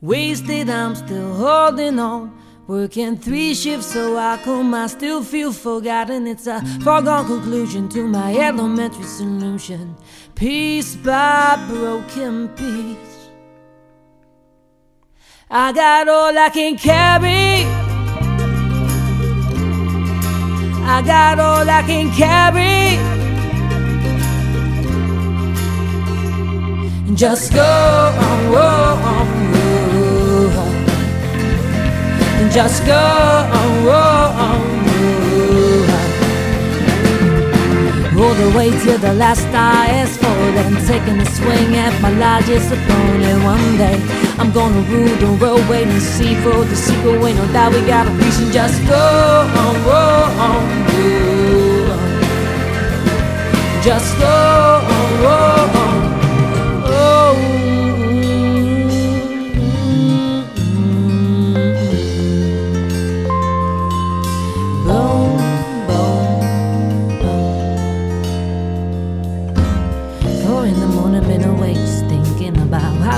Wasted, I'm still holding on. Working three shifts so I come, I still feel forgotten. It's a foregone conclusion to my elementary solution. Piece by broken piece. I got all I can carry. I got all I can carry. Just go on. Just go all the way till the last star is falling, taking a swing at my largest opponent. One day I'm gonna rule the road, wait and see for the sequel. Ain't no doubt we got a reason. Just go on, on, on. Just go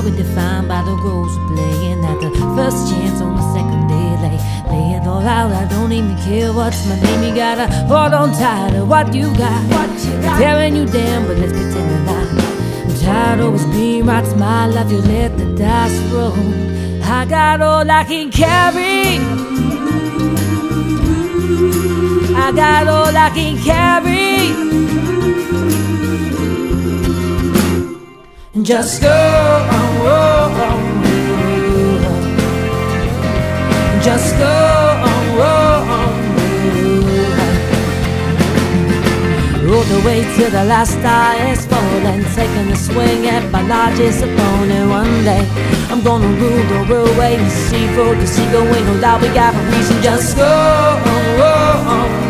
how we defined by the rules we're playing. At the first chance on the second day, lay, lay it all out. I don't even care what's my name. You gotta hold on tight to what you got. What you got. Tearing you down, but let's pretend that I'm tired of always being right. My life, you let the dice roll. I got all I can carry. I got all I can carry. Just go on, Just go on, All the way till the last star is falling, taking a swing at my largest opponent. One day I'm gonna rule the world, and see for the seagull. Ain't no doubt we got a reason. Just go on.